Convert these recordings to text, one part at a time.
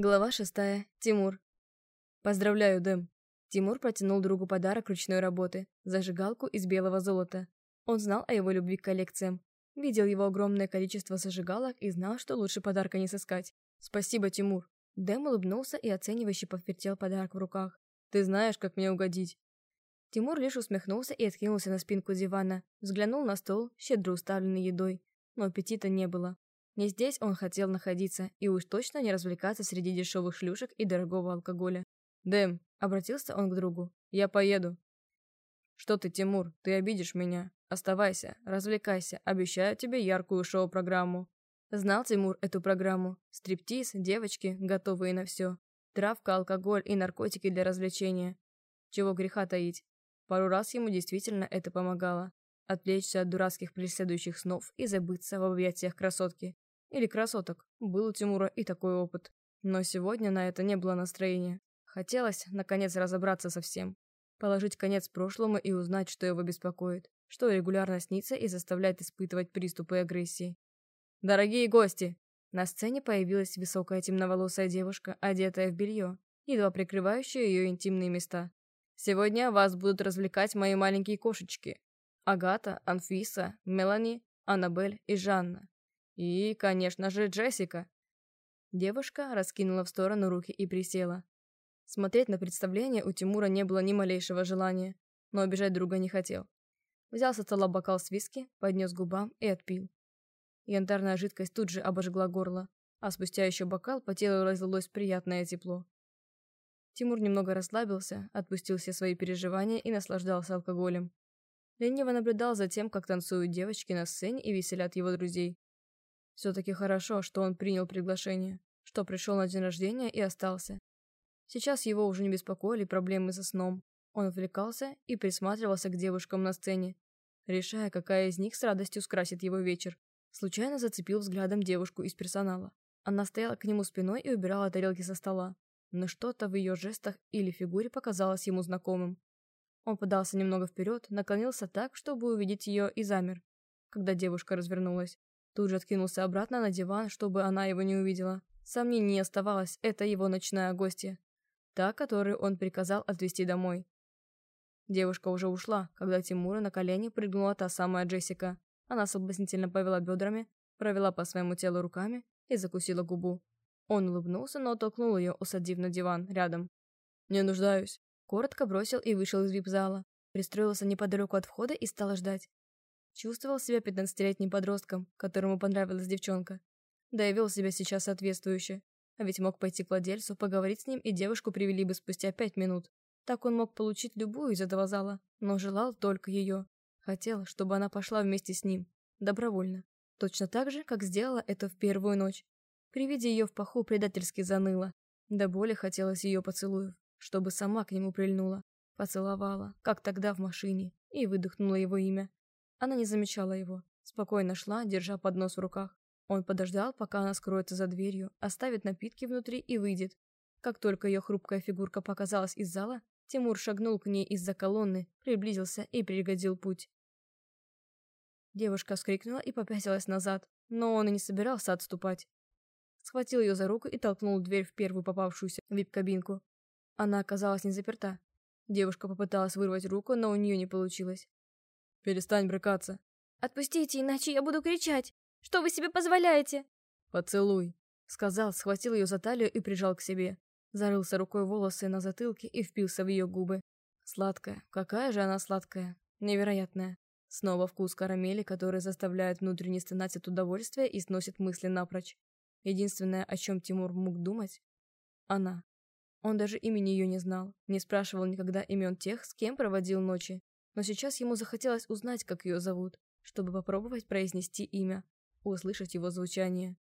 Глава шестая. Тимур. Поздравляю, Дэм. Тимур протянул другу подарок ручной работы – зажигалку из белого золота. Он знал о его любви к коллекциям, видел его огромное количество зажигалок и знал, что лучше подарка не сыскать. Спасибо, Тимур. Дэм улыбнулся и оценивающе повертел подарок в руках. Ты знаешь, как мне угодить. Тимур лишь усмехнулся и откинулся на спинку дивана, взглянул на стол, щедро уставленный едой, но аппетита не было. Не здесь он хотел находиться, и уж точно не развлекаться среди дешевых шлюшек и дорогого алкоголя. «Дэм», — обратился он к другу, — «я поеду». «Что ты, Тимур, ты обидишь меня. Оставайся, развлекайся, обещаю тебе яркую шоу-программу». Знал Тимур эту программу. Стриптиз, девочки, готовые на все. Травка, алкоголь и наркотики для развлечения. Чего греха таить. Пару раз ему действительно это помогало. Отвлечься от дурацких преследующих снов и забыться в объятиях красотки. Или красоток. Был у Тимура и такой опыт. Но сегодня на это не было настроения. Хотелось, наконец, разобраться со всем. Положить конец прошлому и узнать, что его беспокоит. Что регулярно снится и заставляет испытывать приступы агрессии. «Дорогие гости!» На сцене появилась высокая темноволосая девушка, одетая в белье, едва прикрывающая ее интимные места. «Сегодня вас будут развлекать мои маленькие кошечки. Агата, Анфиса, Мелани, Аннабель и Жанна. И, конечно же, Джессика. Девушка раскинула в сторону руки и присела. Смотреть на представление у Тимура не было ни малейшего желания, но обижать друга не хотел. Взял со стола бокал с виски, поднес губам и отпил. Янтарная жидкость тут же обожгла горло, а спустя еще бокал по телу разлилось приятное тепло. Тимур немного расслабился, отпустил все свои переживания и наслаждался алкоголем. Лениво наблюдал за тем, как танцуют девочки на сцене и веселят его друзей. Все-таки хорошо, что он принял приглашение, что пришел на день рождения и остался. Сейчас его уже не беспокоили проблемы со сном. Он отвлекался и присматривался к девушкам на сцене, решая, какая из них с радостью скрасит его вечер. Случайно зацепил взглядом девушку из персонала. Она стояла к нему спиной и убирала тарелки со стола, но что-то в ее жестах или фигуре показалось ему знакомым. Он подался немного вперед, наклонился так, чтобы увидеть ее, и замер, когда девушка развернулась. Тут же откинулся обратно на диван, чтобы она его не увидела. Сомнений не оставалось, это его ночная гостья. Та, которую он приказал отвезти домой. Девушка уже ушла, когда Тимура на колени прыгнула та самая Джессика. Она соблазнительно повела бедрами, провела по своему телу руками и закусила губу. Он улыбнулся, но толкнул ее, усадив на диван рядом. «Не нуждаюсь», — коротко бросил и вышел из вип-зала. Пристроился неподалеку от входа и стал ждать. Чувствовал себя пятнадцатилетним подростком, которому понравилась девчонка. Да и вел себя сейчас соответствующе. А ведь мог пойти к владельцу, поговорить с ним, и девушку привели бы спустя пять минут. Так он мог получить любую из этого зала, но желал только ее. Хотел, чтобы она пошла вместе с ним. Добровольно. Точно так же, как сделала это в первую ночь. При виде ее в паху предательски заныло. До боли хотелось ее поцелуев, чтобы сама к нему прильнула. Поцеловала, как тогда в машине, и выдохнула его имя. Она не замечала его. Спокойно шла, держа поднос в руках. Он подождал, пока она скроется за дверью, оставит напитки внутри и выйдет. Как только ее хрупкая фигурка показалась из зала, Тимур шагнул к ней из-за колонны, приблизился и пригодил путь. Девушка вскрикнула и попятилась назад, но он и не собирался отступать. Схватил ее за руку и толкнул дверь в первую попавшуюся вип-кабинку. Она оказалась не заперта. Девушка попыталась вырвать руку, но у нее не получилось. Перестань брыкаться. Отпустите, иначе я буду кричать. Что вы себе позволяете? Поцелуй, сказал, схватил ее за талию и прижал к себе. Зарылся рукой волосы на затылке и впился в ее губы. Сладкая. Какая же она сладкая. Невероятная. Снова вкус карамели, который заставляет внутренне стонать от удовольствия и сносит мысли напрочь. Единственное, о чем Тимур мог думать — она. Он даже имени ее не знал, не спрашивал никогда имен тех, с кем проводил ночи, но сейчас ему захотелось узнать, как ее зовут, чтобы попробовать произнести имя, услышать его звучание.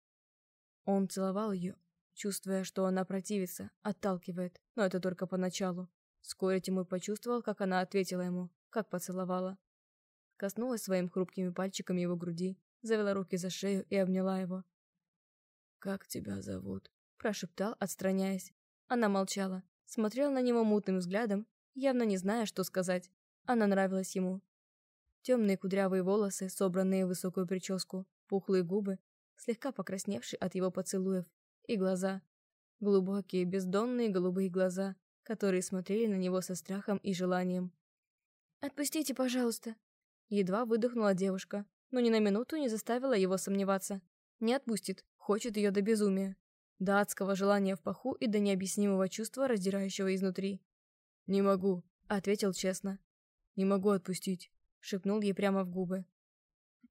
Он целовал ее, чувствуя, что она противится, отталкивает, но это только поначалу. Вскоре Тимур почувствовал, как она ответила ему, как поцеловала. Коснулась своими хрупкими пальчиками его груди, завела руки за шею и обняла его. «Как тебя зовут?» – прошептал, отстраняясь. Она молчала, смотрела на него мутным взглядом, явно не зная, что сказать. Она нравилась ему. Темные кудрявые волосы, собранные в высокую прическу, пухлые губы, слегка покрасневшие от его поцелуев, и глаза. Глубокие, бездонные голубые глаза, которые смотрели на него со страхом и желанием. «Отпустите, пожалуйста!» Едва выдохнула девушка, но ни на минуту не заставила его сомневаться. Не отпустит, хочет ее до безумия. До адского желания в паху и до необъяснимого чувства, раздирающего изнутри. «Не могу», — ответил честно. «Не могу отпустить», — шепнул ей прямо в губы.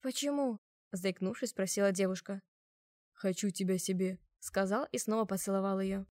«Почему?» — заикнувшись, спросила девушка. «Хочу тебя себе», — сказал и снова поцеловал ее.